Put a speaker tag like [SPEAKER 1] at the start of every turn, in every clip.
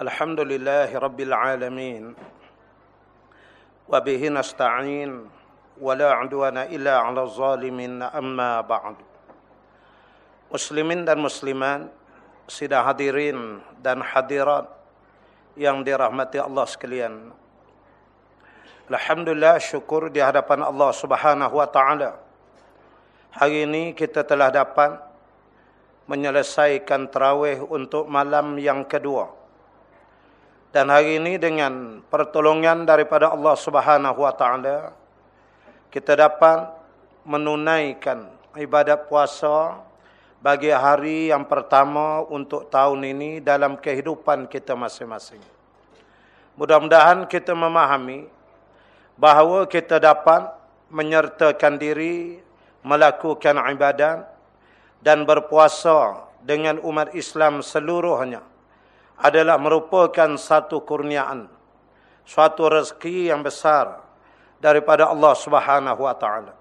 [SPEAKER 1] الحمد لله رب العالمين وبه نستعين ولا عدوان إلا على الظالمين أما بعد Muslimin dan muslimat, sidang hadirin dan hadirat yang dirahmati Allah sekalian. Alhamdulillah syukur di hadapan Allah Subhanahu wa taala. Hari ini kita telah dapat menyelesaikan tarawih untuk malam yang kedua. Dan hari ini dengan pertolongan daripada Allah Subhanahu wa taala kita dapat menunaikan ibadat puasa bagi hari yang pertama untuk tahun ini dalam kehidupan kita masing-masing. Mudah-mudahan kita memahami bahawa kita dapat menyertakan diri melakukan ibadat dan berpuasa dengan umat Islam seluruhnya adalah merupakan satu kurniaan, suatu rezeki yang besar daripada Allah Subhanahu wa taala.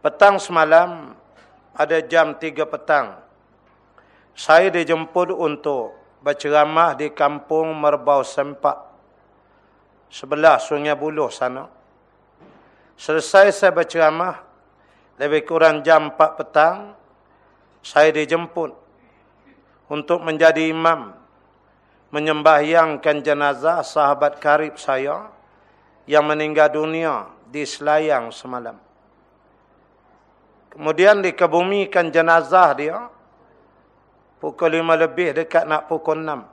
[SPEAKER 1] Petang semalam ada jam 3 petang. Saya dijemput untuk berceramah di kampung Merbau Sempak. Sebelah Sungai Buloh sana. Selesai saya berceramah, lebih kurang jam 4 petang, saya dijemput untuk menjadi imam. Menyembahyangkan jenazah sahabat karib saya yang meninggal dunia di Selayang semalam. Kemudian dikebumikan jenazah dia. Pukul lima lebih dekat nak pukul enam.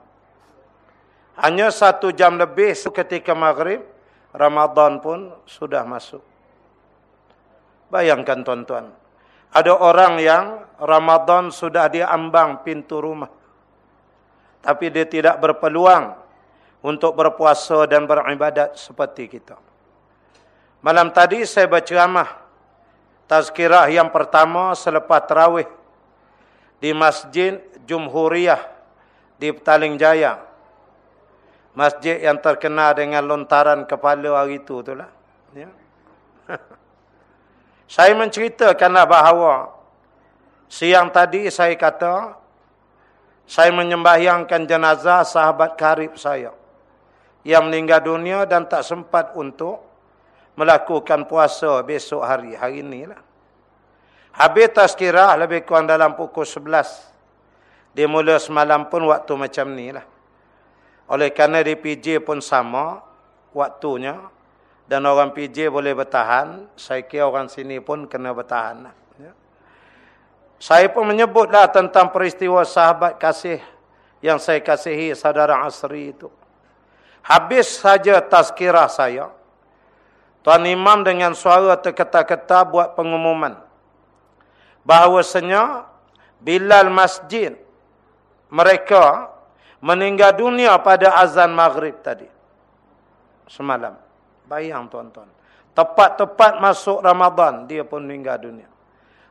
[SPEAKER 1] Hanya satu jam lebih ketika maghrib. Ramadan pun sudah masuk. Bayangkan tuan-tuan. Ada orang yang Ramadan sudah diambang pintu rumah. Tapi dia tidak berpeluang untuk berpuasa dan beribadat seperti kita. Malam tadi saya berceramah tazkirah yang pertama selepas terawih di Masjid Jumhuriyah di Petaling Jaya. Masjid yang terkenal dengan lontaran kepala hari itu itulah. Ya. saya menceritakanlah bahawa siang tadi saya kata saya menyembahyangkan jenazah sahabat karib saya yang meninggal dunia dan tak sempat untuk melakukan puasa besok hari. Hari inilah. Habis tazkirah lebih kurang dalam pukul 11. Dia mula semalam pun waktu macam ni lah. Oleh kerana di PJ pun sama waktunya. Dan orang PJ boleh bertahan. Saya kira orang sini pun kena bertahan lah. Ya. Saya pun menyebutlah tentang peristiwa sahabat kasih yang saya kasihi saudara Asri itu. Habis saja tazkirah saya. Tuan Imam dengan suara terketa-keta buat pengumuman. Bahawasanya Bilal Masjid mereka meninggal dunia pada azan maghrib tadi. Semalam. Bayang tuan-tuan. Tepat-tepat masuk Ramadan dia pun meninggal dunia.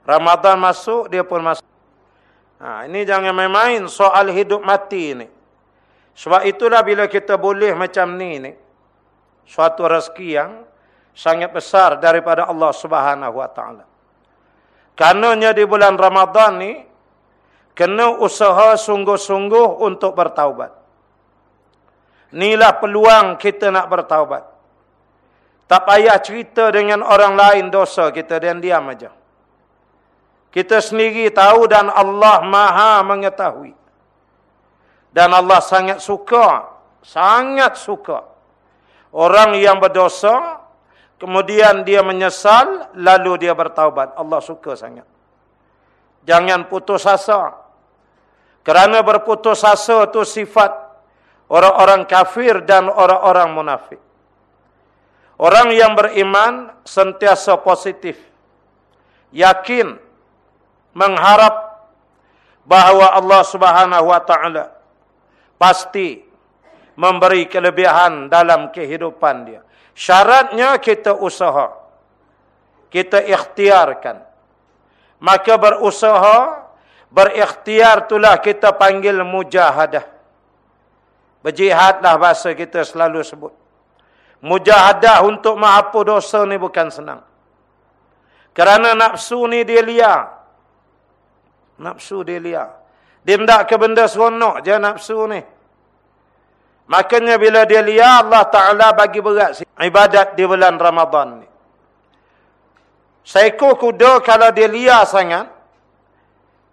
[SPEAKER 1] Ramadan masuk dia pun masuk. Ha, ini jangan main-main soal hidup mati ini. Sebab itulah bila kita boleh macam ni ni. Suatu rezeki yang sangat besar daripada Allah Subhanahu wa taala. Karenanya di bulan Ramadan ni kena usaha sungguh-sungguh untuk bertaubat. Inilah peluang kita nak bertaubat. Tak payah cerita dengan orang lain dosa kita dan diam aja. Kita sendiri tahu dan Allah Maha mengetahui. Dan Allah sangat suka, sangat suka orang yang berdosa Kemudian dia menyesal, lalu dia bertaubat. Allah suka sangat. Jangan putus asa. Kerana berputus asa itu sifat orang-orang kafir dan orang-orang munafik. Orang yang beriman sentiasa positif. Yakin. Mengharap bahawa Allah subhanahu wa ta'ala pasti memberi kelebihan dalam kehidupan dia. Syaratnya kita usaha. Kita ikhtiarkan. Maka berusaha, berikhtiar itulah kita panggil mujahadah. Berjihadlah bahasa kita selalu sebut. Mujahadah untuk menghapus dosa ni bukan senang. Kerana nafsu ni dia liar. Nafsu dia liar. Dia tidak ke benda seronok je nafsu ni. Makanya bila dia liar, Allah Ta'ala bagi berat ibadat di bulan Ramadan ni. Seekor kuda kalau dia liar sangat,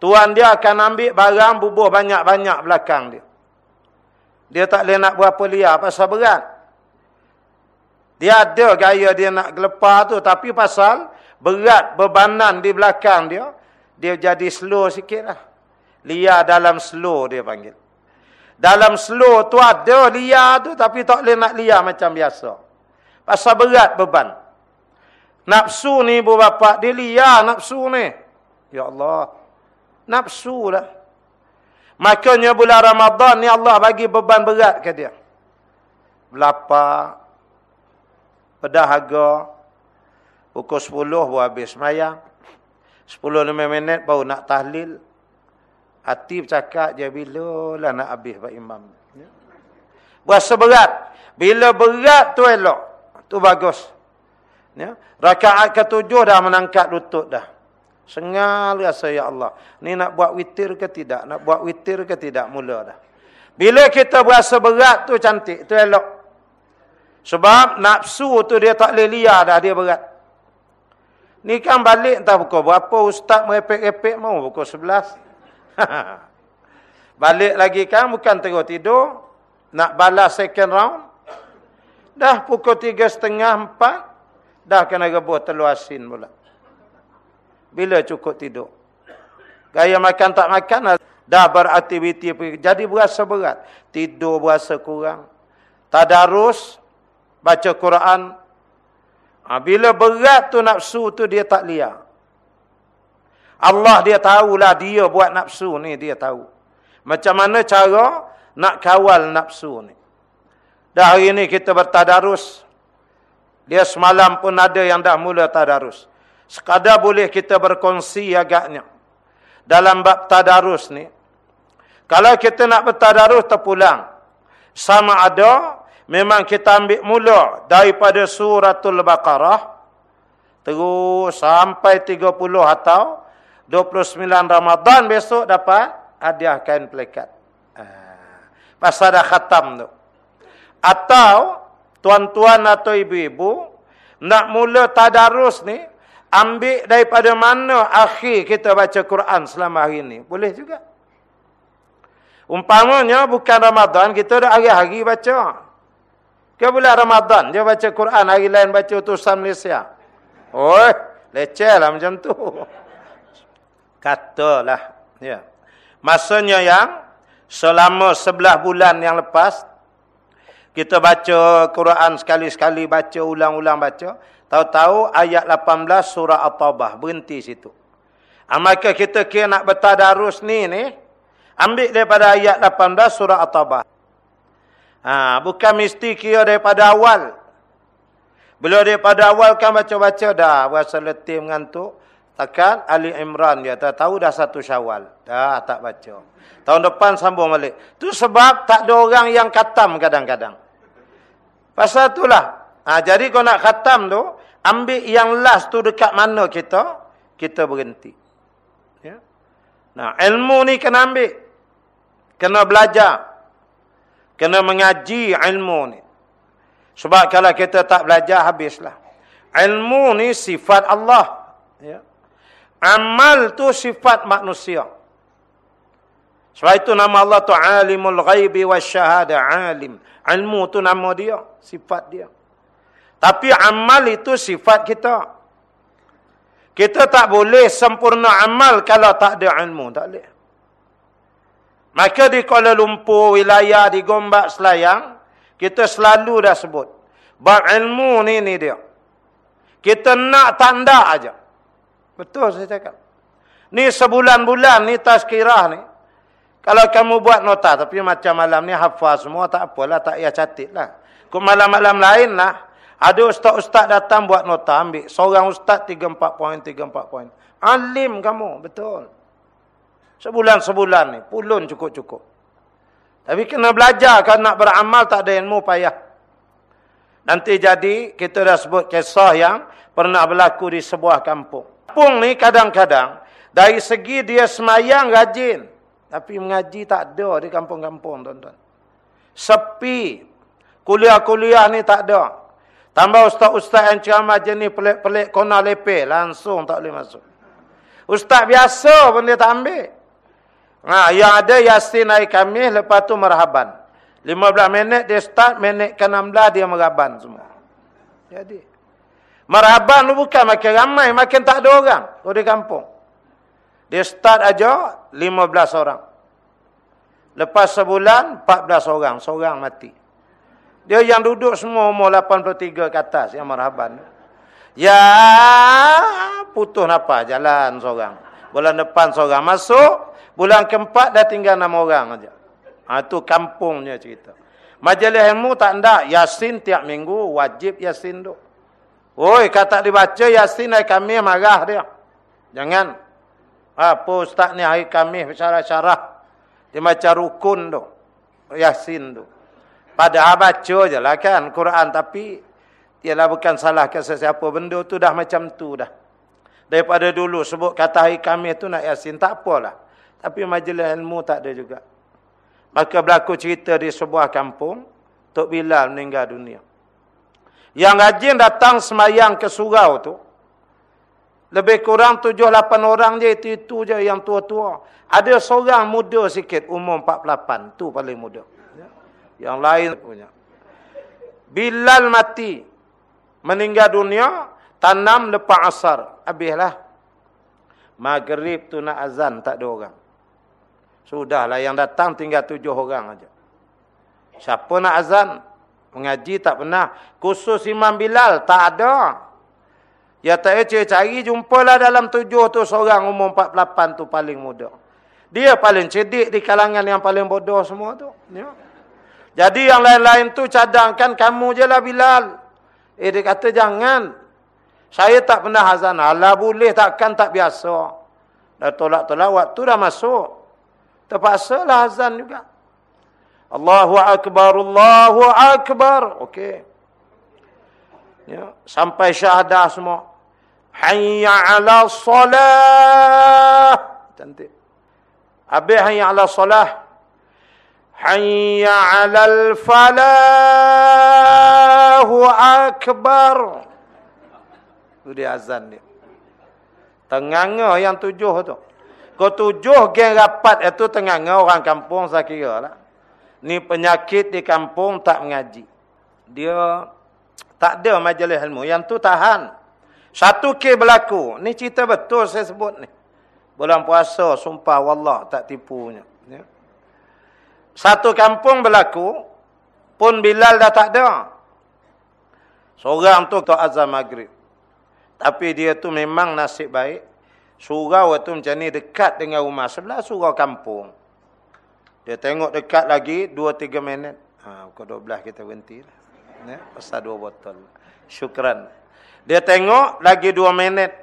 [SPEAKER 1] tuan dia akan ambil barang bubuh banyak-banyak belakang dia. Dia tak boleh nak berapa liar pasal berat. Dia ada gaya dia nak gelepar tu, tapi pasal berat bebanan di belakang dia, dia jadi slow sikit lah. Liar dalam slow dia panggil. Dalam slow tu ada liar tu tapi tak boleh nak liar macam biasa. Pasal berat beban. Nafsu ni ibu bapa dia liar nafsu ni. Ya Allah. Nafsu lah. Makanya bulan Ramadan ni Allah bagi beban berat ke dia. Belapa. Pedahaga. Pukul 10 baru habis semayang. 10-5 minit baru nak tahlil. Hati bercakap je bila lah nak habis Pak Imam. Ya. Berasa berat. Bila berat tu elok. Tu bagus. Ya. Rakaat ketujuh dah menangkat lutut dah. Sengal rasa ya Allah. Ni nak buat witir ke tidak? Nak buat witir ke tidak? Mula dah. Bila kita berasa berat tu cantik. Tu elok. Sebab nafsu tu dia tak boleh liar dah. Dia berat. Ni kan balik entah pukul berapa. Ustaz merepek-repek mau pukul sebelas. Balik lagi kan bukan terus tidur. Nak balas second round. Dah pukul tiga setengah empat. Dah kena rebus telur asin pula. Bila cukup tidur. Gaya makan tak makan. Dah beraktiviti. Jadi berasa berat. Tidur berasa kurang. Tadarus. Baca Quran. Ha, bila berat tu nafsu tu dia tak lihat. Allah dia tahulah dia buat nafsu ni dia tahu. Macam mana cara nak kawal nafsu ni. Dah hari ni kita bertadarus. Dia semalam pun ada yang dah mula tadarus. Sekadar boleh kita berkongsi agaknya. Dalam bab tadarus ni. Kalau kita nak bertadarus terpulang. Sama ada. Memang kita ambil mula daripada suratul Baqarah. Terus sampai 30 atau 29 Ramadan besok dapat hadiah kain pelekat. Ah, pasal dah khatam tu. Atau tuan-tuan atau ibu-ibu nak mula tadarus ni ambil daripada mana akhir kita baca Quran selama hari ni. Boleh juga. Umpamanya bukan Ramadan kita dah hari-hari baca. Ke bulan Ramadan dia baca Quran hari lain baca utusan Malaysia. Oi, leceh lah macam tu. Katalah. Ya. Masanya yang selama sebelah bulan yang lepas, kita baca Quran sekali-sekali baca, ulang-ulang baca. Tahu-tahu ayat 18 surah At-Tabah. Berhenti situ. Maka kita kira nak bertadarus ni ni. Ambil daripada ayat 18 surah At-Tabah. Ha, bukan mesti kira daripada awal. Bila daripada awal kan baca-baca dah. Berasa letih mengantuk. Takkan Ali Imran dia tak tahu dah satu syawal. Dah tak baca. Tahun depan sambung balik. Tu sebab tak ada orang yang khatam kadang-kadang. Pasal itulah. Ha, jadi kau nak khatam tu, ambil yang last tu dekat mana kita, kita berhenti. Ya? Nah, ilmu ni kena ambil. Kena belajar. Kena mengaji ilmu ni. Sebab kalau kita tak belajar, habislah. Ilmu ni sifat Allah. Ya. Amal tu sifat manusia. Sebab itu nama Allah tu alimul ghaibi wa syahada alim. Ilmu tu nama dia, sifat dia. Tapi amal itu sifat kita. Kita tak boleh sempurna amal kalau tak ada ilmu, tak boleh. Maka di Kuala Lumpur, wilayah di Gombak Selayang, kita selalu dah sebut. Bab ilmu ni ni dia. Kita nak tanda aja. Betul saya cakap. Ni sebulan-bulan ni tazkirah ni. Kalau kamu buat nota tapi macam malam ni hafaz semua tak apalah tak payah catit lah. Kau malam-malam lain lah. Ada ustaz-ustaz datang buat nota ambil. Seorang ustaz 3-4 poin, 3-4 poin. Alim kamu, betul. Sebulan-sebulan ni. Pulun cukup-cukup. Tapi kena belajar kalau nak beramal tak ada ilmu payah. Nanti jadi kita dah sebut kisah yang pernah berlaku di sebuah kampung. Kampung ni kadang-kadang dari segi dia semayang rajin. Tapi mengaji tak ada di kampung-kampung tuan-tuan. Sepi. Kuliah-kuliah ni tak ada. Tambah ustaz-ustaz yang ceramah jenis pelik-pelik kona lepeh. Langsung tak boleh masuk. Ustaz biasa pun dia tak ambil. Ha, yang ada Yasin naik kami, lepas tu merhaban. 15 minit dia start, minit ke 16 dia merhaban semua. Jadi. Merhaban tu bukan makin ramai, makin tak ada orang. Kalau di kampung. Dia start aja 15 orang. Lepas sebulan 14 orang, seorang mati. Dia yang duduk semua umur 83 ke atas yang marhaban. Ya putus napa jalan seorang. Bulan depan seorang masuk, bulan keempat dah tinggal enam orang aja. Ha tu kampungnya cerita. Majlis ilmu tak ndak Yasin tiap minggu wajib Yasin tu. Oi kata dibaca Yasin ai kami marah dia. Jangan apa ustaz ni hari kami syarah-syarah. Dia macam rukun tu. Yasin tu. Padahal baca je lah kan Quran. Tapi ialah bukan salah ke sesiapa benda tu dah macam tu dah. Daripada dulu sebut kata hari kami tu nak Yasin. Tak apalah. Tapi majlis ilmu tak ada juga. Maka berlaku cerita di sebuah kampung. Tok Bilal meninggal dunia. Yang rajin datang semayang ke surau tu. Lebih kurang tujuh lapan orang je itu, itu je yang tua-tua. Ada seorang muda sikit umur 48. Tu paling muda. Ya. Yang lain punya. Bilal mati. Meninggal dunia. Tanam lepas asar. Habislah. Maghrib tu nak azan. Tak ada orang. Sudahlah yang datang tinggal tujuh orang aja. Siapa nak azan? Mengaji tak pernah. Khusus Imam Bilal tak ada. Ya tak cari cari jumpalah dalam tujuh tu seorang umur 48 tu paling muda. Dia paling cerdik di kalangan yang paling bodoh semua tu. Ya. Jadi yang lain-lain tu cadangkan kamu je lah Bilal. Eh dia kata jangan. Saya tak pernah azan. Allah boleh takkan tak biasa. Dah tolak-tolak waktu dah masuk. Terpaksa lah azan juga. Allahu Akbar, Allahu Akbar. Okey. Ya, sampai syahadah semua. Hayya ala salah. Cantik. Habis hayya ala salah. Hayya ala falahu akbar. Itu dia azan dia. Tenganga yang tujuh tu. Kau tujuh geng rapat itu tenganga orang kampung saya kira lah. Ni penyakit di kampung tak mengaji. Dia tak ada majlis ilmu. Yang tu tahan. Satu ke berlaku. Ni cerita betul saya sebut ni. Bulan puasa, sumpah wallah tak tipunya. Ya. Satu kampung berlaku, pun Bilal dah tak ada. Seorang tu tu azam maghrib. Tapi dia tu memang nasib baik. Surau tu macam ni dekat dengan rumah. Sebelah surau kampung. Dia tengok dekat lagi, dua tiga minit. Ha, pukul 12 kita berhenti. Ya, pasal dua botol. Syukran. Dia tengok lagi dua minit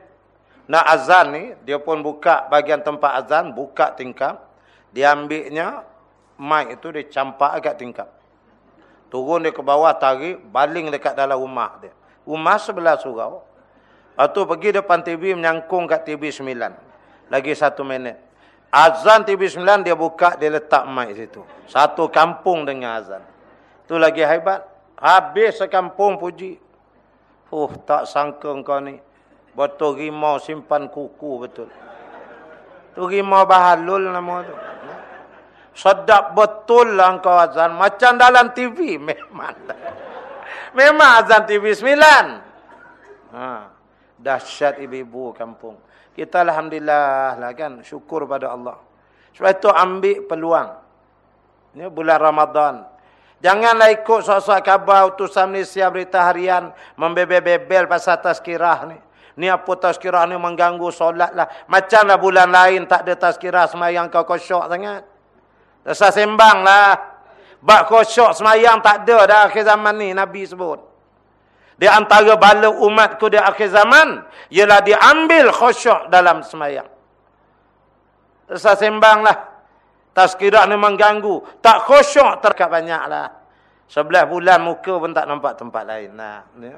[SPEAKER 1] nak azan ni, dia pun buka bagian tempat azan, buka tingkap. Dia ambilnya, mic itu dia campak agak tingkap. Turun dia ke bawah, tarik, baling dekat dalam rumah dia. Rumah sebelah surau. Lepas tu pergi depan TV, menyangkung kat TV 9. Lagi satu minit. Azan TV 9 dia buka, dia letak mic situ. Satu kampung dengan azan. Itu lagi hebat. Habis sekampung puji. Oh, tak sangka kau ni. Betul rimau simpan kuku betul. Tu rimau bahalul nama tu. Sedap betul lah kau azan. Macam dalam TV. Memang. Memang azan TV 9. Ha. Dahsyat ibu-ibu kampung. Kita Alhamdulillah lah kan. Syukur pada Allah. Sebab itu ambil peluang. Ini bulan Ramadan. Janganlah ikut sok-sok khabar utusan Malaysia berita harian membebel-bebel pasal tazkirah ni. Ni apa tazkirah ni mengganggu solat lah. Macamlah bulan lain tak ada tazkirah semayang kau kosyok sangat. Rasa sembang lah. Bak kosyok semayang tak ada dah akhir zaman ni Nabi sebut. Di antara bala umatku di akhir zaman. Ialah diambil kosyok dalam semayang. Rasa sembang lah. Tazkirah ni mengganggu. Tak khusyuk terkat banyak lah. Sebelah bulan muka pun tak nampak tempat lain. Nah, ya.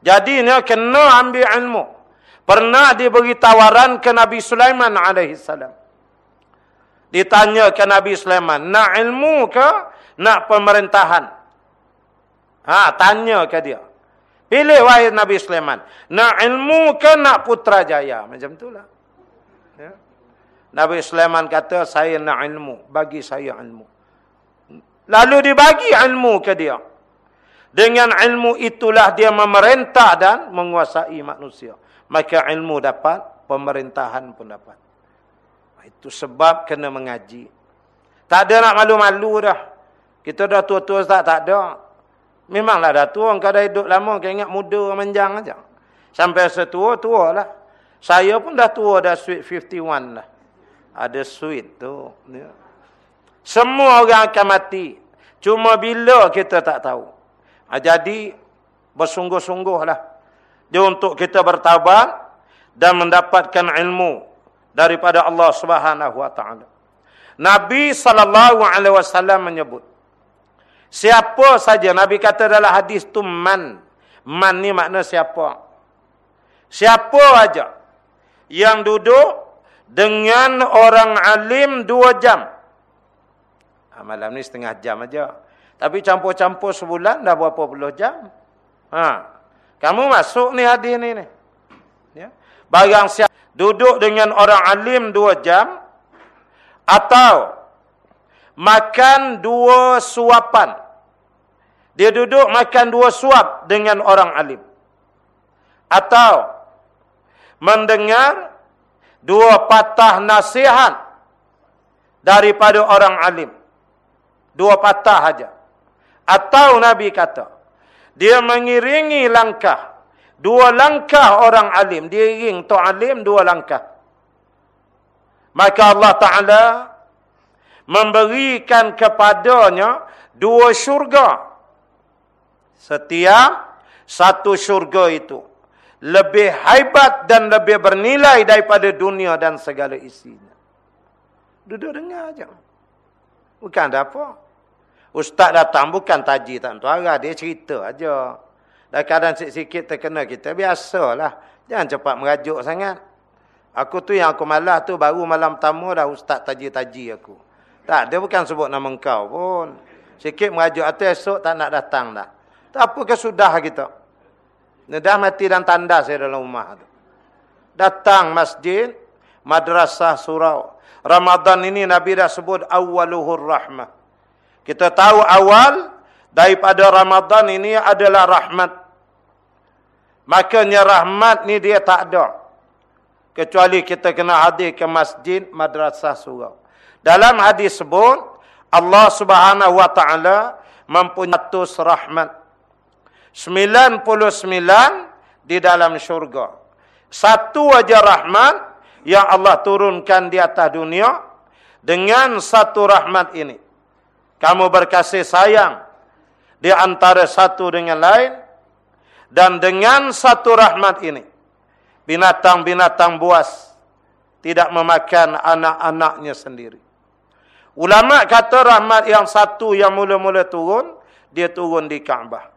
[SPEAKER 1] Jadi ni kena ambil ilmu. Pernah diberi tawaran ke Nabi Sulaiman alaihissalam. Ditanya ke Nabi Sulaiman. Nak ilmu ke? nak pemerintahan. Ha, tanya ke dia. Pilih wahai Nabi Sulaiman. Nak ilmu ke nak putrajaya? Macam itulah. Ya. Nabi Sulaiman kata, saya nak ilmu. Bagi saya ilmu. Lalu dibagi ilmu ke dia. Dengan ilmu itulah dia memerintah dan menguasai manusia. Maka ilmu dapat, pemerintahan pun dapat. Itu sebab kena mengaji. Tak ada nak malu-malu dah. Kita dah tua-tua tak, tak ada. Memanglah dah tua, kau dah hidup lama, kau ingat muda, menjang aja. Sampai setua, tua lah. Saya pun dah tua, dah sweet 51 lah. Ada sweet tu. Ya. Semua orang akan mati. Cuma bila kita tak tahu. Ha, jadi, bersungguh-sungguhlah. Dia untuk kita bertabat dan mendapatkan ilmu daripada Allah Subhanahu wa taala. Nabi wasallam menyebut siapa saja Nabi kata dalam hadis tu man. Man ni makna siapa? Siapa aja yang duduk dengan orang alim dua jam. Ha, malam ni setengah jam aja. Tapi campur-campur sebulan dah berapa puluh jam. Ha. Kamu masuk ni hadis ni ni. Ya. Barang siapa duduk dengan orang alim dua jam atau makan dua suapan. Dia duduk makan dua suap dengan orang alim. Atau mendengar dua patah nasihat daripada orang alim. Dua patah saja. Atau Nabi kata, dia mengiringi langkah Dua langkah orang alim. Dia iring tu alim dua langkah. Maka Allah Ta'ala memberikan kepadanya dua syurga. Setiap satu syurga itu. Lebih haibat dan lebih bernilai daripada dunia dan segala isinya. Duduk dengar aja. Bukan ada apa. Ustaz datang bukan taji tak tuara. Dia cerita aja. Dah kadang sikit-sikit terkena kita. Biasalah. Jangan cepat merajuk sangat. Aku tu yang aku malah tu baru malam tamu dah ustaz taji-taji aku. Tak, dia bukan sebut nama kau pun. Sikit merajuk atau esok tak nak datang dah. Tak apa ke sudah kita. Dia dah mati dan tanda saya dalam rumah tu. Datang masjid, madrasah surau. Ramadan ini Nabi dah sebut awaluhur rahmah. Kita tahu awal daripada Ramadan ini adalah rahmat. Makanya rahmat ni dia tak ada. Kecuali kita kena hadir ke masjid, madrasah surau. Dalam hadis sebut, Allah subhanahu wa ta'ala mempunyai tus rahmat. 99 di dalam syurga. Satu aja rahmat yang Allah turunkan di atas dunia. Dengan satu rahmat ini. Kamu berkasih sayang di antara satu dengan lain dan dengan satu rahmat ini binatang-binatang buas tidak memakan anak-anaknya sendiri. Ulama kata rahmat yang satu yang mula-mula turun dia turun di Kaabah.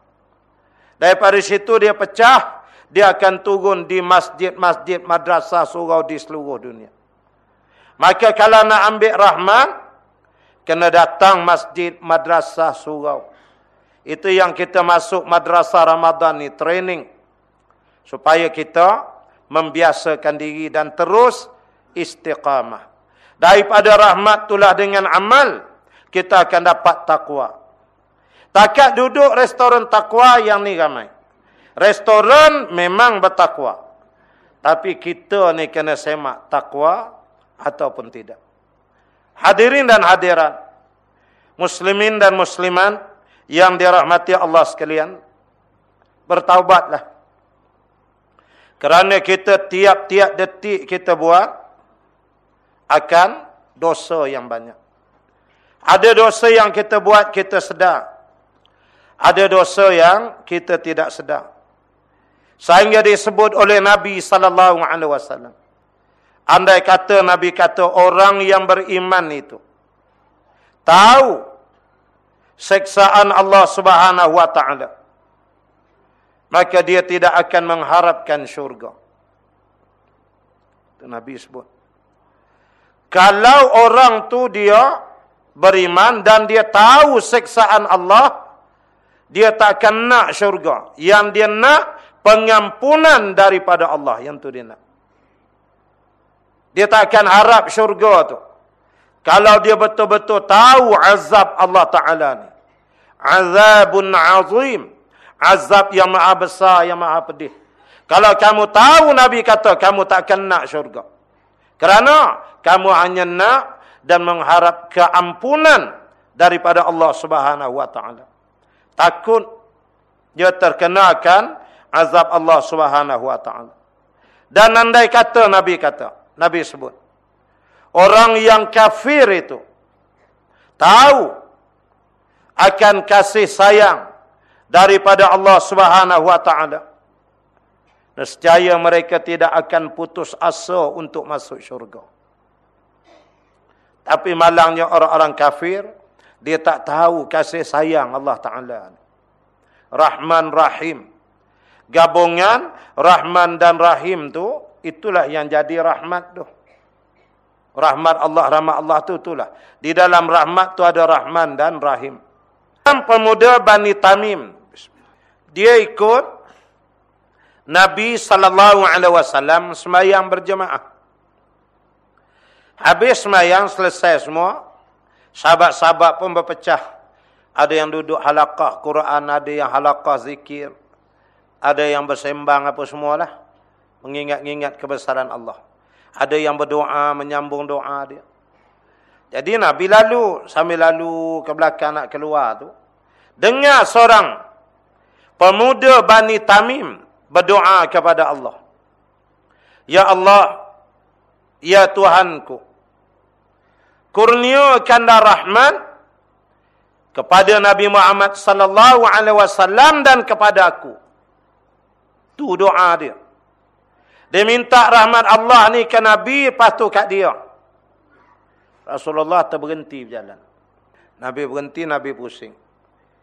[SPEAKER 1] Daripada situ dia pecah dia akan turun di masjid-masjid madrasah surau di seluruh dunia. Maka kalau nak ambil rahmat kena datang masjid madrasah surau. Itu yang kita masuk madrasah Ramadan ni, training. Supaya kita membiasakan diri dan terus istiqamah. Daripada rahmat itulah dengan amal, kita akan dapat takwa. Takat duduk restoran takwa yang ni ramai. Restoran memang bertakwa. Tapi kita ni kena semak takwa ataupun tidak. Hadirin dan hadirat. Muslimin dan muslimat yang dirahmati Allah sekalian bertaubatlah kerana kita tiap-tiap detik kita buat akan dosa yang banyak. Ada dosa yang kita buat kita sedar. Ada dosa yang kita tidak sedar. Sehingga disebut oleh Nabi sallallahu alaihi wasallam. Andai kata Nabi kata orang yang beriman itu tahu seksaan Allah Subhanahu wa taala maka dia tidak akan mengharapkan syurga. Itu nabi sebut kalau orang tu dia beriman dan dia tahu seksaan Allah, dia tak akan nak syurga. Yang dia nak pengampunan daripada Allah. Yang tu dia nak. Dia tak akan harap syurga tu. Kalau dia betul-betul tahu azab Allah Ta'ala ni. Azabun azim. Azab yang maha besar, yang maha pedih. Kalau kamu tahu Nabi kata, kamu tak akan nak syurga. Kerana kamu hanya nak dan mengharap keampunan daripada Allah Subhanahu wa taala. Takut dia terkenakan azab Allah Subhanahu wa taala. Dan andai kata Nabi kata, Nabi sebut. Orang yang kafir itu tahu akan kasih sayang daripada Allah Subhanahu wa taala. Nescaya mereka tidak akan putus asa untuk masuk syurga. Tapi malangnya orang-orang kafir, dia tak tahu kasih sayang Allah Ta'ala. Rahman Rahim. Gabungan Rahman dan Rahim tu, itulah yang jadi rahmat tu. Rahmat Allah, rahmat Allah tu itulah. Di dalam rahmat tu ada Rahman dan Rahim. Pemuda Bani Tamim. Dia ikut Nabi sallallahu alaihi wasallam sembahyang berjemaah. Habis semayang selesai semua. Sahabat-sahabat pun berpecah. Ada yang duduk halakah Quran. Ada yang halakah zikir. Ada yang bersembang apa semualah. Mengingat-ingat kebesaran Allah. Ada yang berdoa, menyambung doa dia. Jadi Nabi lalu, sambil lalu ke belakang nak keluar tu. Dengar seorang pemuda Bani Tamim berdoa kepada Allah. Ya Allah, Ya Tuhanku, kurniakanlah rahmat kepada Nabi Muhammad sallallahu alaihi wasallam dan kepada aku. Tu doa dia. Dia minta rahmat Allah ni ke Nabi tu kat dia. Rasulullah terberhenti berjalan. Nabi berhenti, Nabi pusing.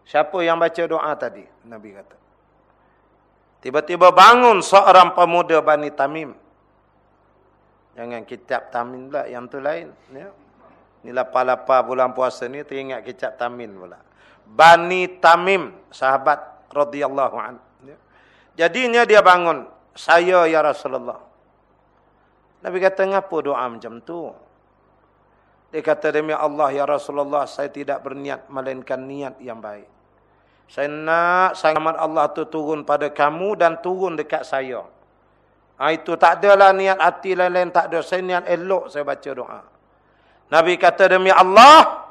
[SPEAKER 1] Siapa yang baca doa tadi? Nabi kata. Tiba-tiba bangun seorang pemuda Bani Tamim. Jangan kitab Tamim pula, yang tu lain. Ya. Ni lapar-lapar bulan puasa ni teringat kecap tamin pula. Bani Tamim, sahabat radhiyallahu anhu. Jadinya dia bangun, saya ya Rasulullah. Nabi kata, ngapa doa macam tu? Dia kata, demi Allah ya Rasulullah, saya tidak berniat melainkan niat yang baik. Saya nak sangat Allah tu turun pada kamu dan turun dekat saya. Ha, itu tak adalah niat hati lain-lain, tak ada. Saya niat elok saya baca doa. Nabi kata demi Allah,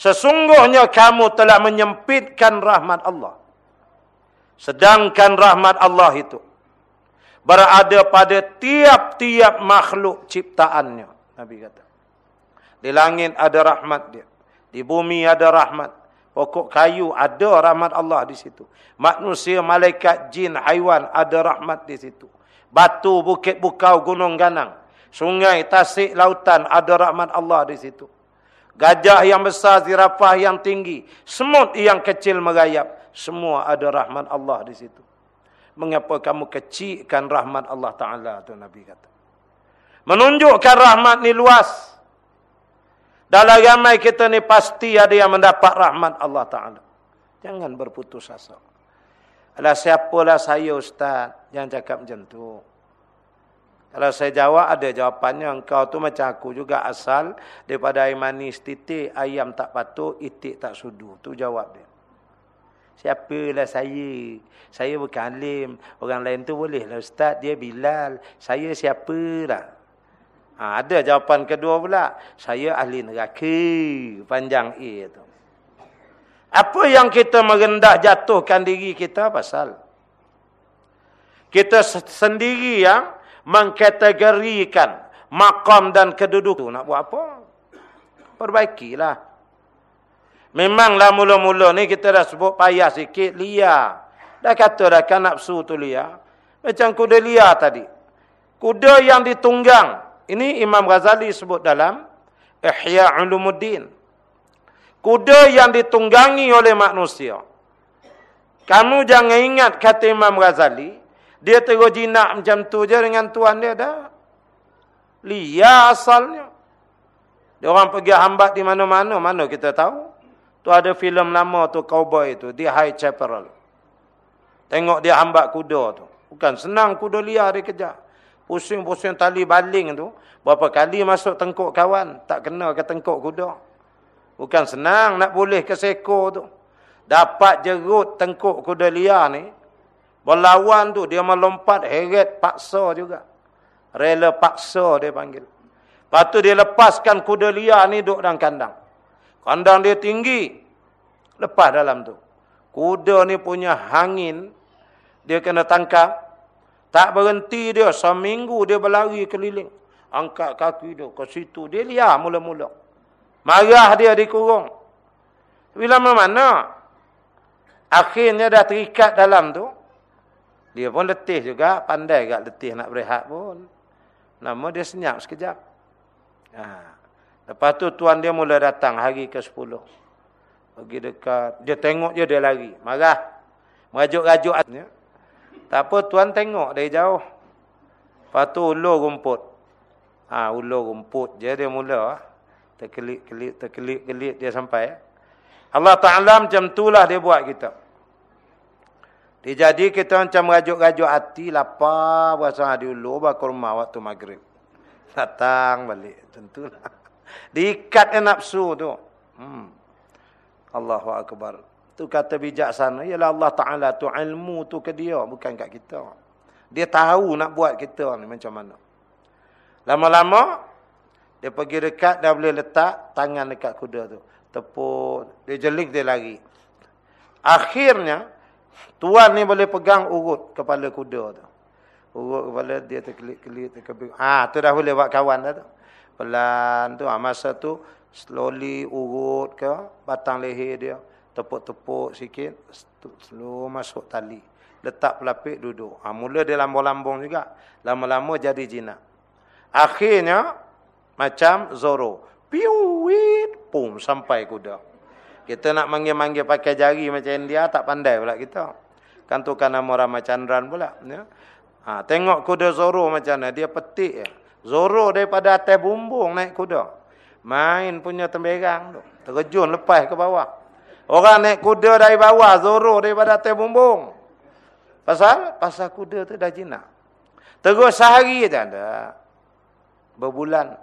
[SPEAKER 1] sesungguhnya kamu telah menyempitkan rahmat Allah. Sedangkan rahmat Allah itu berada pada tiap-tiap makhluk ciptaannya. Nabi kata. Di langit ada rahmat dia. Di bumi ada rahmat. Pokok kayu ada rahmat Allah di situ. Manusia, malaikat, jin, haiwan ada rahmat di situ. Batu, bukit, bukau, gunung, ganang. Sungai, tasik, lautan, ada rahmat Allah di situ. Gajah yang besar, zirafah yang tinggi. Semut yang kecil merayap. Semua ada rahmat Allah di situ. Mengapa kamu kecilkan rahmat Allah Ta'ala tu Nabi kata. Menunjukkan rahmat ni luas. Dalam ramai kita ni pasti ada yang mendapat rahmat Allah Ta'ala. Jangan berputus asa. Alah siapalah saya Ustaz. Jangan cakap macam tu. Kalau saya jawab ada jawapannya. Engkau tu macam aku juga asal daripada air manis titik. Ayam tak patut, itik tak sudu. Tu jawab dia. Siapalah saya? Saya bukan alim. Orang lain tu boleh lah ustaz. Dia Bilal. Saya siapalah? Ha, ada jawapan kedua pula. Saya ahli neraka. Panjang A tu. Apa yang kita merendah jatuhkan diri kita pasal? Kita sendiri yang mengkategorikan makam dan kedudukan. Nak buat apa? Perbaikilah. Memanglah mula-mula ni kita dah sebut payah sikit, liar. Dah kata dah kan nafsu tu liar. Macam kuda liar tadi. Kuda yang ditunggang. Ini Imam Ghazali sebut dalam Ihya Ulumuddin. Kuda yang ditunggangi oleh manusia. Kamu jangan ingat kata Imam Ghazali. Dia terus jinak macam tu je dengan tuan dia dah. Lia asalnya. Dia orang pergi hambat di mana-mana, mana kita tahu? Tu ada filem lama tu cowboy tu di High Chaparral. Tengok dia hambat kuda tu. Bukan senang kuda liar dia kejar. Pusing-pusing tali baling tu, berapa kali masuk tengkuk kawan, tak kena ke tengkuk kuda. Bukan senang nak boleh ke seko tu. Dapat jerut tengkuk kuda liar ni, berlawan tu dia melompat heret paksa juga. Rela paksa dia panggil. Lepas tu dia lepaskan kuda liar ni duduk dalam kandang. Kandang dia tinggi. Lepas dalam tu. Kuda ni punya hangin. Dia kena tangkap. Tak berhenti dia. Seminggu dia berlari keliling. Angkat kaki dia ke situ. Dia liar mula-mula. Marah dia dikurung. Bila mana? Akhirnya dah terikat dalam tu. Dia pun letih juga. Pandai tak letih nak berehat pun. Nama dia senyap sekejap. Ha. Lepas tu tuan dia mula datang hari ke-10. Pergi dekat. Dia tengok je dia lari. Marah. Merajuk-rajuk. Tak apa tuan tengok dari jauh. Lepas tu ulur rumput. Ha, ulur rumput je dia mula. Terkelip-kelip, terkelip-kelip dia sampai. Allah Ta'ala macam itulah dia buat kita. Dia jadi kita macam rajuk-rajuk hati. Lapar berasa di ulur. Rumah waktu maghrib. Datang balik. Tentulah. Diikat nafsu tu. Hmm. Allahu Akbar. Tu kata bijaksana. Ialah Allah Ta'ala tu ilmu tu ke dia. Bukan kat kita. Dia tahu nak buat kita ni macam mana. Lama-lama. Dia pergi dekat. Dia boleh letak tangan dekat kuda tu. Tepuk. Dia jelik dia lari. Akhirnya. Tuan ni boleh pegang urut kepala kuda tu. Urut kepala dia terkelip-kelip. Terkelip. Ah, tu dah boleh buat kawan dah tu. Pelan tu. Ha, masa tu slowly urut ke batang leher dia. Tepuk-tepuk sikit. Slow masuk tali. Letak pelapik duduk. Ha, mula dia lambung-lambung juga. Lama-lama jadi jinak. Akhirnya macam Zoro. Piuit. Pum sampai kuda. Kita nak manggil-manggil pakai jari macam India. Tak pandai pula kita. Kan tu kan nama Ramachandran pula. Ya. Ha, tengok kuda Zoro macam mana. Dia petik ya. Zoro daripada atas bumbung naik kuda. Main punya temberang tu. Terjun lepas ke bawah. Orang naik kuda dari bawah. Zoro daripada atas bumbung. Pasal? Pasal kuda tu dah jinak. Terus sehari je ada. Berbulan.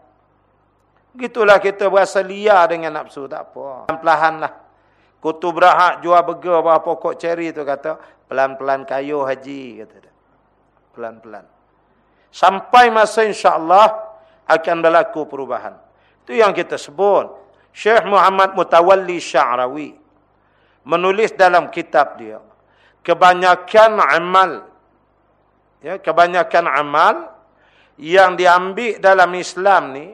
[SPEAKER 1] Gitulah kita berasa liar dengan nafsu. Tak apa. Pelan-pelan lah. Kutu berahak jual burger bawah pokok ceri tu kata. Pelan-pelan kayu haji. Kata dia pelan-pelan. Sampai masa insya-Allah akan berlaku perubahan. Itu yang kita sebut. Syekh Muhammad Mutawalli Sya'rawi menulis dalam kitab dia kebanyakan amal ya kebanyakan amal yang diambil dalam Islam ni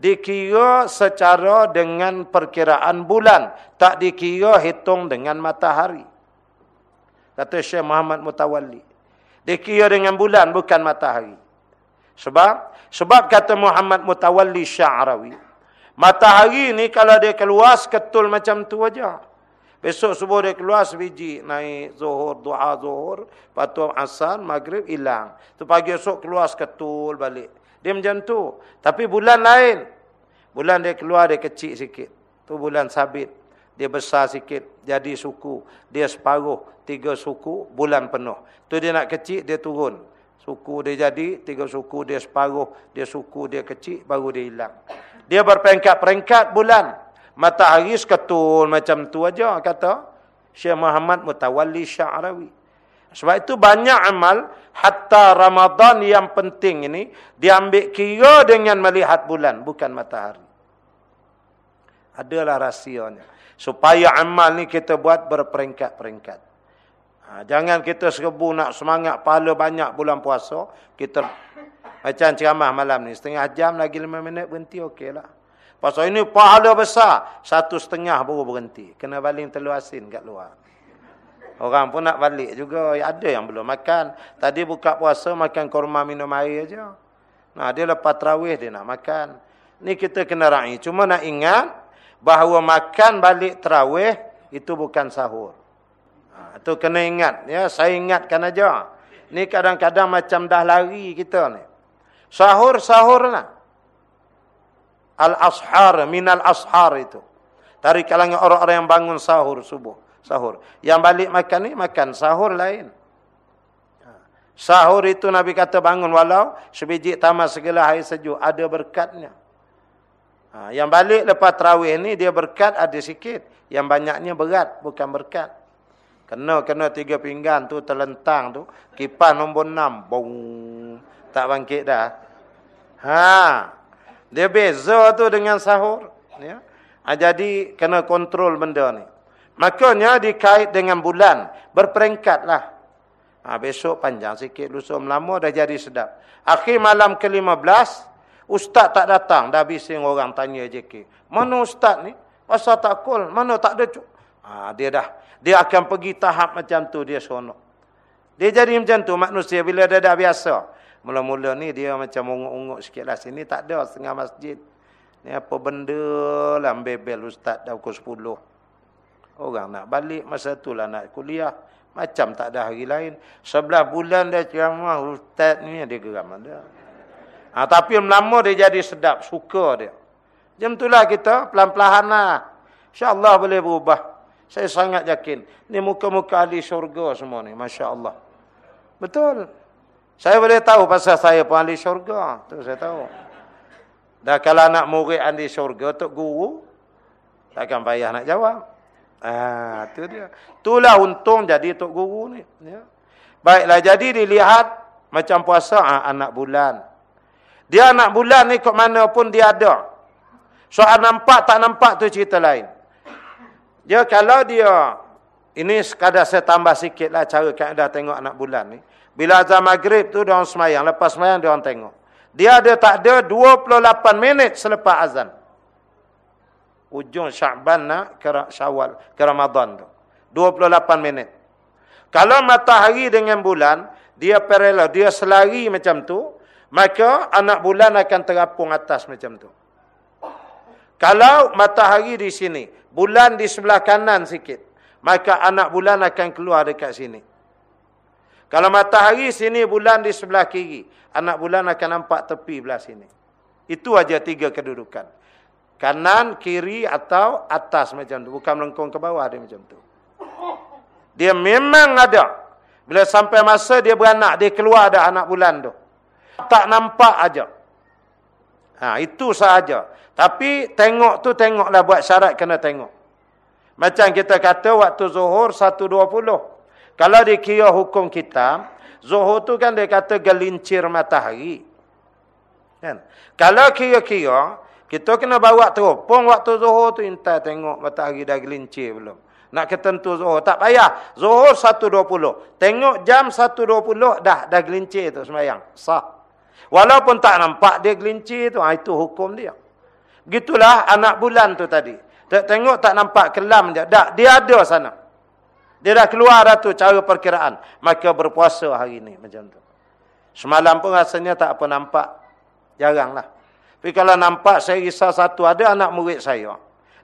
[SPEAKER 1] dikira secara dengan perkiraan bulan tak dikira hitung dengan matahari kata Syekh Muhammad Mutawalli Dikira dengan bulan bukan matahari. Sebab sebab kata Muhammad Mutawalli Sya'rawi, matahari ni kalau dia keluar ketul macam tu aja. Besok subuh dia keluar sebiji naik zuhur, duha zuhur, patu asar, maghrib hilang. Tu pagi esok keluar ketul balik. Dia macam tu. Tapi bulan lain. Bulan dia keluar dia kecil sikit. Tu bulan sabit. Dia besar sikit jadi suku. Dia separuh tiga suku bulan penuh. Tu dia nak kecil dia turun. Suku dia jadi tiga suku dia separuh. Dia suku dia kecil baru dia hilang. Dia berperingkat-peringkat bulan. Matahari seketul macam tu aja kata Syekh Muhammad Mutawalli Sya'rawi. Sebab itu banyak amal hatta Ramadan yang penting ini diambil kira dengan melihat bulan bukan matahari. Adalah rahsianya. Supaya amal ni kita buat berperingkat-peringkat. Ha, jangan kita serbu nak semangat pahala banyak bulan puasa. Kita macam ceramah malam ni. Setengah jam lagi lima minit berhenti okey lah. Pasal ini pahala besar. Satu setengah baru berhenti. Kena baling telur asin kat luar. Orang pun nak balik juga. Ada yang belum makan. Tadi buka puasa makan korma minum air aja. Nah, dia lepas terawih dia nak makan. Ni kita kena raih. Cuma nak ingat bahawa makan balik terawih itu bukan sahur. Ha, itu kena ingat. ya Saya ingatkan aja. Ni kadang-kadang macam dah lari kita ni. Sahur, sahur lah. Al-ashar, minal ashar itu. Dari kalangan orang-orang yang bangun sahur subuh. Sahur. Yang balik makan ni, makan sahur lain. Ha. Sahur itu Nabi kata bangun walau sebiji tamat segala air sejuk. Ada berkatnya. Ha, yang balik lepas terawih ni dia berkat ada sikit. Yang banyaknya berat bukan berkat. Kena kena tiga pinggan tu terlentang tu. Kipas nombor enam. Boom. Tak bangkit dah. Ha. Dia beza tu dengan sahur. Ya. Ha, jadi, kena kontrol benda ni. Makanya dikait dengan bulan. Berperingkat lah. Ha, besok panjang sikit. Lusa melama dah jadi sedap. Akhir malam ke-15. Ustaz tak datang. Dah bising orang tanya JK. Mana ustaz ni? Pasal tak kul. Mana tak ada cuk. Ha, dia dah. Dia akan pergi tahap macam tu. Dia sonok. Dia jadi macam tu manusia. Bila dia dah biasa. Mula-mula ni dia macam unguk-unguk sikit lah. Sini tak ada setengah masjid. Ni apa benda lah bebel ustaz dah pukul 10. Orang nak balik masa tu lah nak kuliah. Macam tak ada hari lain. Sebelah bulan dia ceramah ustaz ni dia geram ada. Ha, tapi lama dia jadi sedap. Suka dia. Jam itulah kita pelan-pelan lah. InsyaAllah boleh berubah. Saya sangat yakin. Ni muka-muka ahli syurga semua ni. Masya Allah. Betul. Saya boleh tahu pasal saya pun ahli syurga. Tu saya tahu. Dah kalau nak murid ahli syurga, Tok Guru, takkan payah nak jawab. Ah, tu dia. Itulah untung jadi Tok Guru ni. Ya. Baiklah, jadi dilihat macam puasa ah, anak bulan. Dia anak bulan ni kok mana pun dia ada. Soal nampak tak nampak tu cerita lain. Dia kalau dia, ini sekadar saya tambah sikit lah cara kaedah tengok anak bulan ni. Bila azan maghrib tu dia orang semayang. Lepas semayang dia orang tengok. Dia ada tak ada 28 minit selepas azan. Ujung Syaban nak ke Syawal, ke Ramadan tu. 28 minit. Kalau matahari dengan bulan, dia parallel, dia selari macam tu, maka anak bulan akan terapung atas macam tu. Kalau matahari di sini, bulan di sebelah kanan sikit, maka anak bulan akan keluar dekat sini. Kalau matahari sini, bulan di sebelah kiri. Anak bulan akan nampak tepi belah sini. Itu aja tiga kedudukan. Kanan, kiri atau atas macam tu. Bukan melengkung ke bawah dia macam tu. Dia memang ada. Bila sampai masa dia beranak, dia keluar ada anak bulan tu. Tak nampak aja. Ha, itu sahaja. Tapi tengok tu tengoklah buat syarat kena tengok. Macam kita kata waktu zuhur 1.20. Kalau dikira hukum kita, zuhur tu kan dia kata gelincir matahari. Kan? Kalau kira-kira, kita kena bawa teropong waktu zuhur tu, entah tengok matahari dah gelincir belum. Nak ketentu zuhur. Tak payah. Zuhur 1.20. Tengok jam 1.20 dah dah gelincir tu semayang. Sah. Walaupun tak nampak dia gelincir tu, ha, itu hukum dia. Begitulah anak bulan tu tadi. Tengok tak nampak kelam dia. Tak, dia ada sana. Dia dah keluar dah tu cara perkiraan. Maka berpuasa hari ni macam tu. Semalam pun rasanya tak apa nampak. Jaranglah. Tapi kalau nampak saya risau satu. Ada anak murid saya.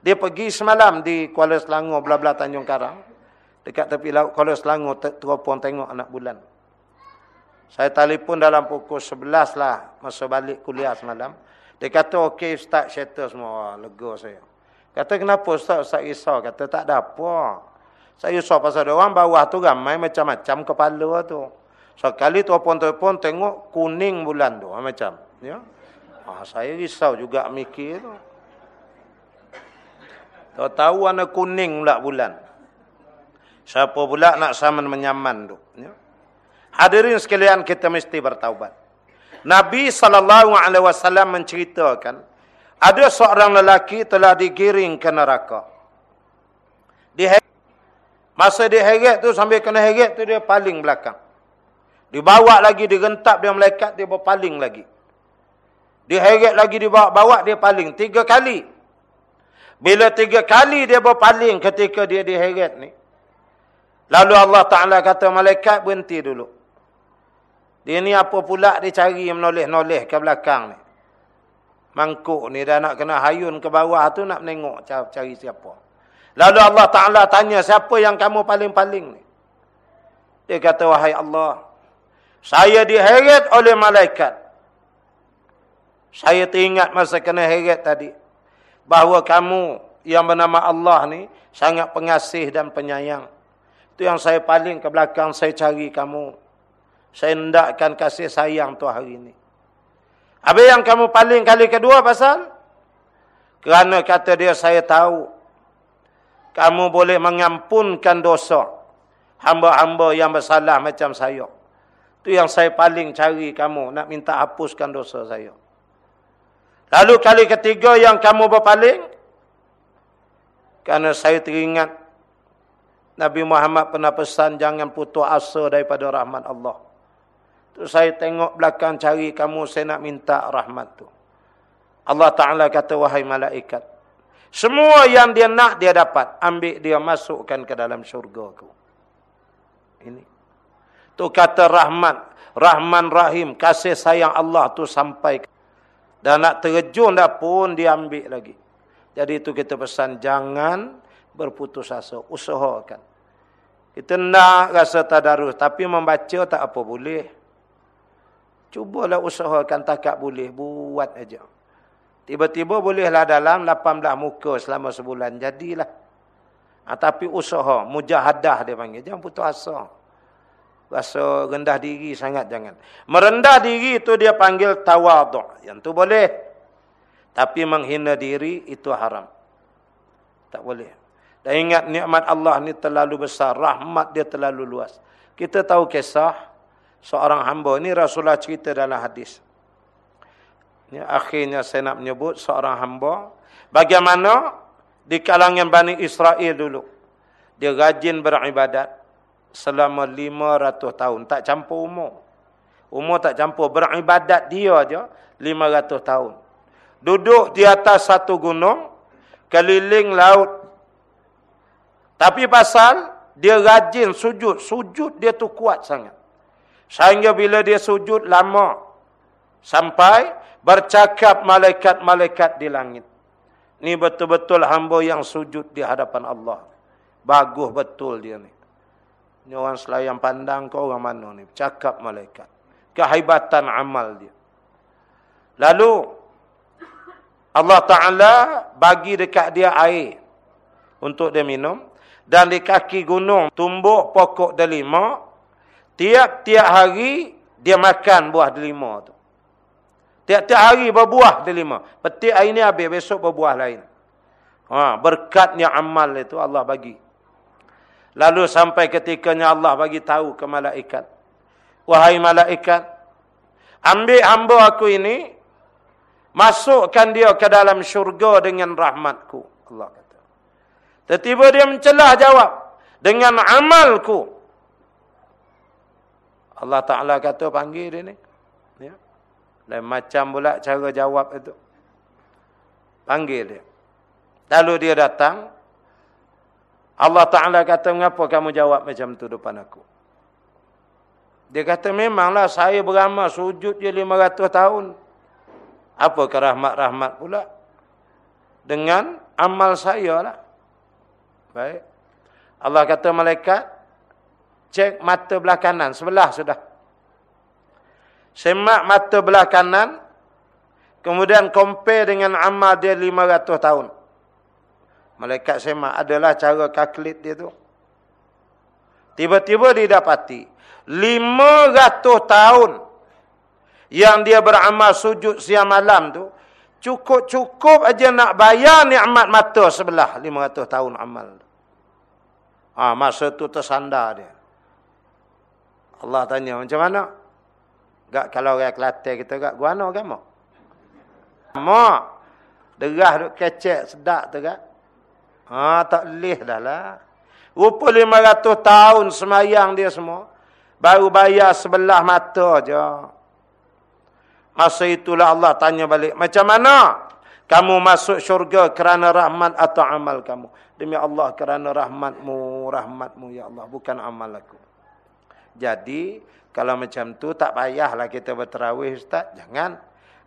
[SPEAKER 1] Dia pergi semalam di Kuala Selangor, belah-belah Tanjung Karang. Dekat tepi laut Kuala Selangor, teropong tengok anak bulan. Saya telefon dalam pukul 11 lah. Masa balik kuliah semalam. Dia kata, okey Ustaz, settle semua. Lega saya. Kata, kenapa Ustaz? Ustaz risau. Kata, tak ada apa. Saya risau pasal ada orang bawah tu ramai macam-macam kepala tu. Sekali pun-pun tengok kuning bulan tu. Macam. Ya? Ah, saya risau juga mikir tu. Tak tahu ada kuning pula bulan. Siapa pula nak saman menyaman tu. Ya? Hadirin sekalian kita mesti bertaubat. Nabi SAW menceritakan. Ada seorang lelaki telah digiring ke neraka. Masa dia heret tu sambil kena heret tu dia paling belakang. Dibawa lagi digentap dia malaikat dia berpaling lagi. Dia heret lagi dibawa-bawa dia paling tiga kali. Bila tiga kali dia berpaling ketika dia diheret ni. Lalu Allah Taala kata malaikat berhenti dulu. Dia ni apa pula dia cari menoleh-noleh ke belakang ni. Mangkuk ni dah nak kena hayun ke bawah tu nak menengok cari siapa. Lalu Allah Ta'ala tanya, siapa yang kamu paling-paling ni? Dia kata, wahai Allah, saya diheret oleh malaikat. Saya teringat masa kena heret tadi. Bahawa kamu yang bernama Allah ni sangat pengasih dan penyayang. Itu yang saya paling ke belakang saya cari kamu. Saya hendakkan kasih sayang tu hari ini. Apa yang kamu paling kali kedua pasal? Kerana kata dia saya tahu. Kamu boleh mengampunkan dosa. Hamba-hamba yang bersalah macam saya. Itu yang saya paling cari kamu. Nak minta hapuskan dosa saya. Lalu kali ketiga yang kamu berpaling. Kerana saya teringat. Nabi Muhammad pernah pesan jangan putus asa daripada rahmat Allah. Tu saya tengok belakang cari kamu saya nak minta rahmat tu. Allah Ta'ala kata wahai malaikat. Semua yang dia nak dia dapat. Ambil dia masukkan ke dalam syurga aku. Ini. Tu kata rahmat. Rahman Rahim. Kasih sayang Allah tu sampai dan nak terjun dah pun diambil lagi. Jadi itu kita pesan jangan berputus asa, usahakan. Kita nak rasa tadarus tapi membaca tak apa boleh. Cubalah usahakan takak boleh, buat aja. Tiba-tiba bolehlah dalam 18 muka selama sebulan jadilah. Ha, tapi usaha, mujahadah dia panggil, jangan putus asa. Rasa rendah diri sangat jangan. Merendah diri itu dia panggil tawaduk. Yang tu boleh. Tapi menghina diri itu haram. Tak boleh. Dan ingat nikmat Allah ni terlalu besar. Rahmat dia terlalu luas. Kita tahu kisah seorang hamba. Ini Rasulullah cerita dalam hadis. Ini akhirnya saya nak menyebut seorang hamba. Bagaimana di kalangan Bani Israel dulu. Dia rajin beribadat selama 500 tahun. Tak campur umur. Umur tak campur. Beribadat dia aja 500 tahun. Duduk di atas satu gunung. Keliling laut. Tapi pasal dia rajin sujud. Sujud dia tu kuat sangat. Sehingga bila dia sujud lama. Sampai bercakap malaikat-malaikat di langit. Ini betul-betul hamba yang sujud di hadapan Allah. Bagus betul dia ni. Ini orang selayang pandang kau orang mana ni. Cakap malaikat. Kehebatan amal dia. Lalu. Allah Ta'ala bagi dekat dia air. Untuk dia minum. Dan di kaki gunung tumbuh pokok delima. Tiap-tiap hari dia makan buah delima tu. Tiap-tiap hari berbuah delima. Petik hari ni habis. Besok berbuah lain. Ha, berkatnya amal itu Allah bagi. Lalu sampai ketikanya Allah bagi tahu ke malaikat. Wahai malaikat, ambil hamba aku ini, masukkan dia ke dalam syurga dengan rahmatku. Allah kata. Tiba-tiba dia mencelah jawab. Dengan amalku. Allah Ta'ala kata panggil dia ni. Dan macam pula cara jawab itu. Panggil dia. Lalu dia datang. Allah Ta'ala kata, mengapa kamu jawab macam tu depan aku? Dia kata, memanglah saya beramal sujud je 500 tahun. Apa rahmat-rahmat pula? Dengan amal saya lah. Baik. Allah kata malaikat, cek mata belah kanan, sebelah sudah. Semak mata belah kanan, kemudian compare dengan amal dia 500 tahun. Malaikat semak adalah cara kalkulit dia tu. Tiba-tiba didapati. 500 tahun. Yang dia beramal sujud siang malam tu. Cukup-cukup aja nak bayar ni'mat mata sebelah 500 tahun amal. Ha, masa tu tersandar dia. Allah tanya macam mana? Gak kalau orang Kelantan kita gak gua ano agama? Mak. Derah duk kecek sedak tu gak. Ha, tak leh dah lah. Rupa 500 tahun semayang dia semua. Baru bayar sebelah mata je. Masa itulah Allah tanya balik. Macam mana kamu masuk syurga kerana rahmat atau amal kamu? Demi Allah kerana rahmatmu, rahmatmu ya Allah. Bukan amal aku. Jadi, kalau macam tu tak payahlah kita berterawih Ustaz. Jangan.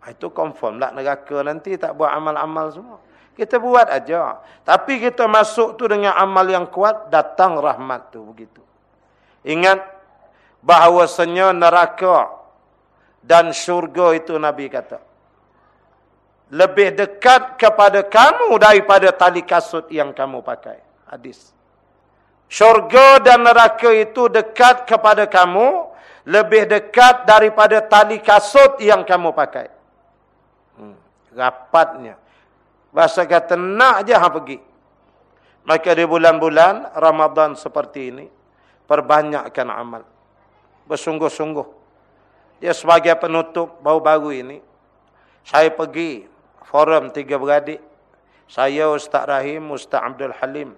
[SPEAKER 1] Itu confirm lah neraka nanti tak buat amal-amal semua. Kita buat aja. Tapi kita masuk tu dengan amal yang kuat, datang rahmat tu begitu. Ingat bahawasanya neraka dan syurga itu Nabi kata. lebih dekat kepada kamu daripada tali kasut yang kamu pakai. Hadis. Syurga dan neraka itu dekat kepada kamu lebih dekat daripada tali kasut yang kamu pakai. Hmm. Rapatnya. Bahasa kata nak je ha pergi. Maka di bulan-bulan Ramadan seperti ini perbanyakkan amal. Bersungguh-sungguh. Dia sebagai penutup baru-baru ini saya pergi forum tiga beradik. Saya Ustaz Rahim, Ustaz Abdul Halim.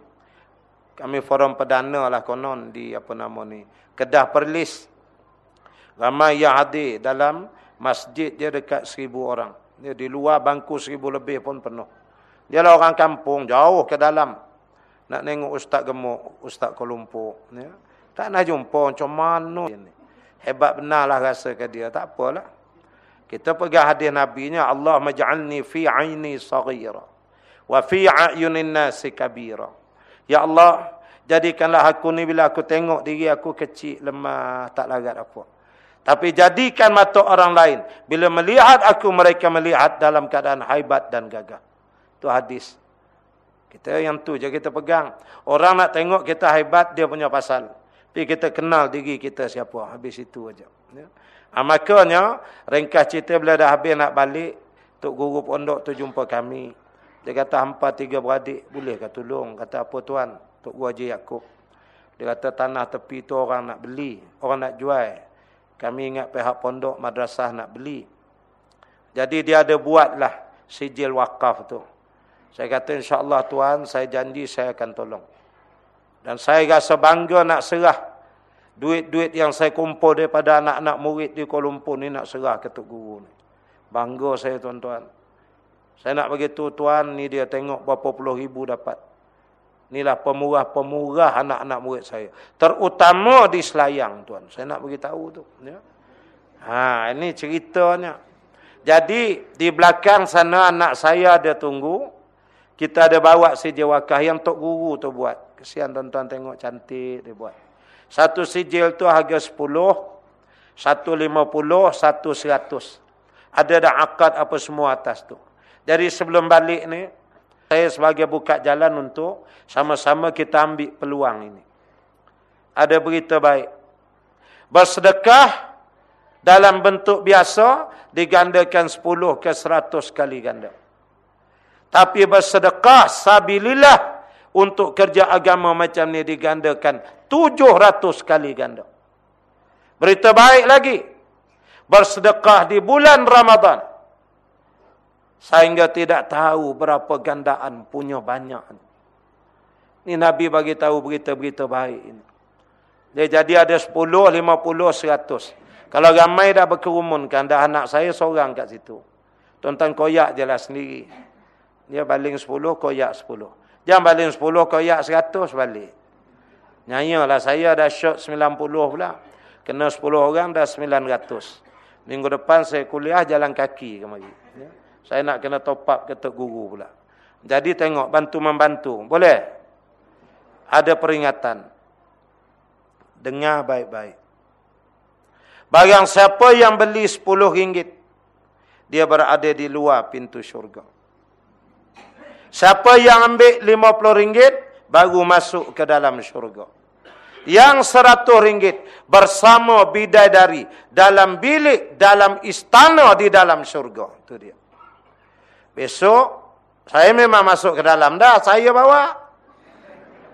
[SPEAKER 1] Kami forum perdana lah konon di apa nama ni. Kedah Perlis. Ramai yang hadir dalam masjid dia dekat seribu orang. Dia di luar bangku seribu lebih pun penuh. Dia lah orang kampung, jauh ke dalam. Nak tengok Ustaz Gemuk, Ustaz Kolumpur. Ya. Tak nak jumpa macam mana. Hebat benar lah rasa ke dia. Tak apalah. Kita pegang hadis Nabi nya Allah maj'alni fi 'aini saghira wa fi 'ayunin nasi kabira. Ya Allah, jadikanlah aku ni bila aku tengok diri aku kecil, lemah, tak larat apa. Tapi jadikan mata orang lain bila melihat aku mereka melihat dalam keadaan haibat dan gagah. Itu hadis. Kita yang tu je kita pegang. Orang nak tengok kita haibat dia punya pasal. Tapi kita kenal diri kita siapa. Habis itu aja. Ya. Ha, makanya, ringkas cerita bila dah habis nak balik, Tok Guru Pondok tu jumpa kami. Dia kata, hampa tiga beradik, boleh ke tolong? Kata, apa tuan? Tok Guru Haji Yaakob. Dia kata, tanah tepi tu orang nak beli, orang nak jual. Kami ingat pihak pondok, madrasah nak beli. Jadi dia ada buatlah sijil wakaf tu. Saya kata, insyaAllah tuan, saya janji saya akan tolong. Dan saya rasa bangga nak serah Duit-duit yang saya kumpul daripada anak-anak murid di Kuala Lumpur ni nak serah ke Tok Guru ni. Bangga saya tuan-tuan. Saya nak beritahu tuan ni dia tengok berapa puluh ribu dapat. Inilah pemurah-pemurah anak-anak murid saya. Terutama di Selayang tuan. Saya nak beritahu tu. Ya. Ha, ini ceritanya. Jadi di belakang sana anak saya ada tunggu. Kita ada bawa si jawakah yang Tok Guru tu buat. Kesian tuan-tuan tengok cantik dia buat. Satu sijil tu harga sepuluh. Satu lima puluh. Satu seratus. Ada dah akad apa semua atas tu. Jadi sebelum balik ni. Saya sebagai buka jalan untuk. Sama-sama kita ambil peluang ini. Ada berita baik. Bersedekah. Dalam bentuk biasa. Digandakan sepuluh ke seratus kali ganda. Tapi bersedekah. Sabilillah. Untuk kerja agama macam ni digandakan 700 kali ganda. Berita baik lagi. Bersedekah di bulan Ramadan. Sehingga tidak tahu berapa gandaan punya banyak. Ini Nabi bagi tahu berita-berita baik ini. Dia jadi ada 10, 50, 100. Kalau ramai dah berkerumunkan, dah anak saya seorang kat situ. Tuan-tuan koyak je lah sendiri. Dia baling 10, koyak 10. Jangan baling 10, koyak 100 balik. Nyanyalah saya dah shot 90 pula. Kena 10 orang dah 900. Minggu depan saya kuliah jalan kaki kemari. Ya. Saya nak kena top up ketuk guru pula. Jadi tengok bantu-membantu. Boleh? Ada peringatan. Dengar baik-baik. Barang siapa yang beli 10 ringgit. Dia berada di luar pintu syurga. Siapa yang ambil 50 ringgit baru masuk ke dalam syurga. Yang seratus ringgit bersama bidadari dalam bilik, dalam istana di dalam syurga. Itu dia. Besok, saya memang masuk ke dalam dah. Saya bawa.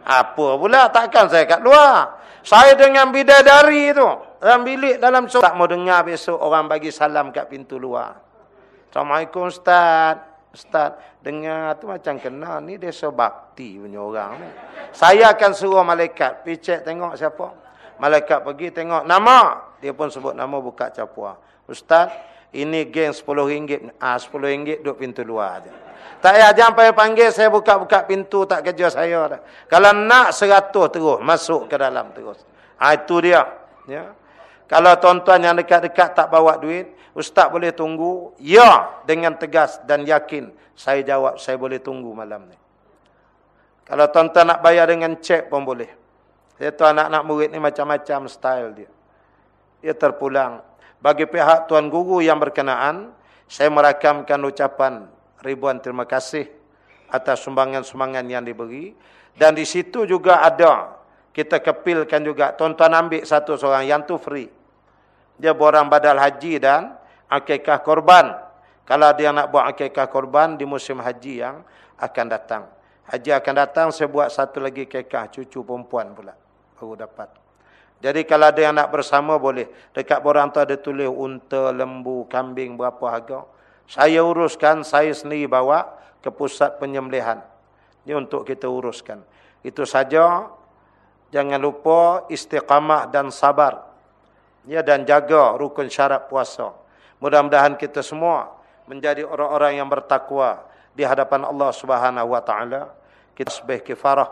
[SPEAKER 1] Apa pula? Takkan saya kat luar. Saya dengan bidadari itu. Dalam bilik, dalam. Tak mau dengar besok orang bagi salam kat pintu luar. Assalamualaikum Ustaz. Ustaz, dengar tu macam kenal. Ni desa bakti punya orang ni. Saya akan suruh malaikat. Pergi cek tengok siapa. Malaikat pergi tengok nama. Dia pun sebut nama buka capua. Ustaz, ini geng RM10. Ah, RM10 duduk pintu luar aja. Tak payah jangan payah panggil saya buka-buka pintu tak kerja saya dah. Kalau nak seratus terus masuk ke dalam terus. Ah itu dia. Ya. Kalau tuan-tuan yang dekat-dekat tak bawa duit, Ustaz boleh tunggu? Ya, dengan tegas dan yakin. Saya jawab, saya boleh tunggu malam ni. Kalau tuan-tuan nak bayar dengan cek pun boleh. Itu anak-anak murid ni macam-macam style dia. Dia terpulang. Bagi pihak tuan guru yang berkenaan, saya merakamkan ucapan ribuan terima kasih atas sumbangan-sumbangan yang diberi. Dan di situ juga ada, kita kepilkan juga, tuan-tuan ambil satu seorang yang tu free. Dia borang badal haji dan akikah korban. Kalau dia nak buat akikah korban di musim haji yang akan datang. Haji akan datang, saya buat satu lagi kekah cucu perempuan pula. Baru dapat. Jadi kalau ada yang nak bersama boleh. Dekat borang tu ada tulis unta, lembu, kambing berapa harga. Saya uruskan, saya sendiri bawa ke pusat penyembelihan. Ini untuk kita uruskan. Itu saja. Jangan lupa istiqamah dan sabar. Ya, dan jaga rukun syarat puasa. Mudah-mudahan kita semua menjadi orang-orang yang bertakwa di hadapan Allah Subhanahu wa taala. Kita sebih kifarah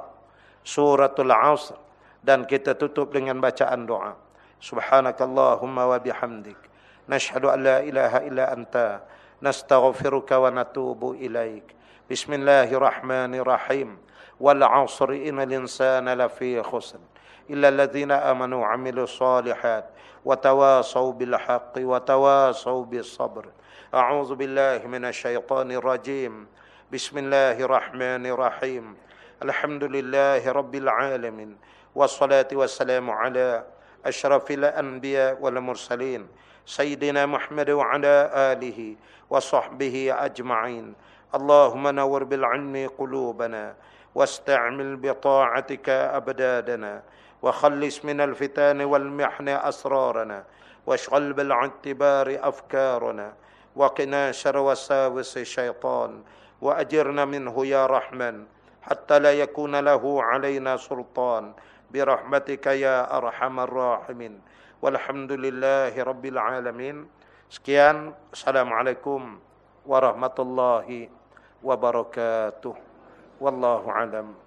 [SPEAKER 1] suratul asr dan kita tutup dengan bacaan doa. Subhanakallahumma wa bihamdik. Nashhadu an la ilaha illa anta. Nastaghfiruka wa natubu ilaik. Bismillahirrahmanirrahim. Wal 'asri innal insana lafi khusr. Illa alladhina amanu wa 'amilu salihat. Wa tawasaw bil haqqi wa tawasaw bis sabr. A'udzu billahi minasy syaithanir rajim. Bismillahirrahmanirrahim. Alhamdulillahi rabbil 'alamin. والصلاة والسلام على أشرف الأنبياء والمرسلين سيدنا محمد وعلى آله وصحبه أجمعين. اللهم نور بالعلم قلوبنا واستعمل بطاعتك أبدادنا وخلص من الفتان والمحن أسرارنا واشغل بالاعتبار أفكارنا وقنا شر وساوس الشيطان وأجرنا منه يا رحمن حتى لا يكون له علينا سلطان. برحمتك يا أرحم الراحمين والحمد لله رب العالمين Sekian. Assalamualaikum warahmatullahi wabarakatuh. Wallahu alam.